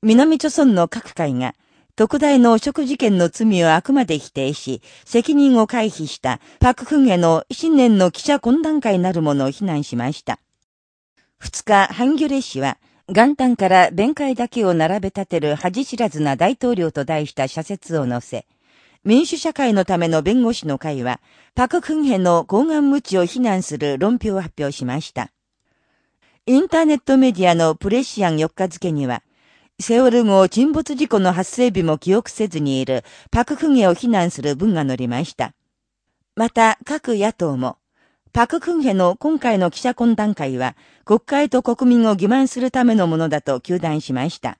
南朝村の各界が、特大の汚職事件の罪をあくまで否定し、責任を回避したパククンへの新年の記者懇談会なるものを非難しました。二日、ハンギョレ氏は、元旦から弁解だけを並べ立てる恥知らずな大統領と題した社説を載せ、民主社会のための弁護士の会は、パククンヘの抗顔無知を非難する論評を発表しました。インターネットメディアのプレシアン4日付には、セオル号沈没事故の発生日も記憶せずにいるパククゲを非難する文が載りました。また、各野党も、パククンヘの今回の記者懇談会は、国会と国民を欺瞞するためのものだと求断しました。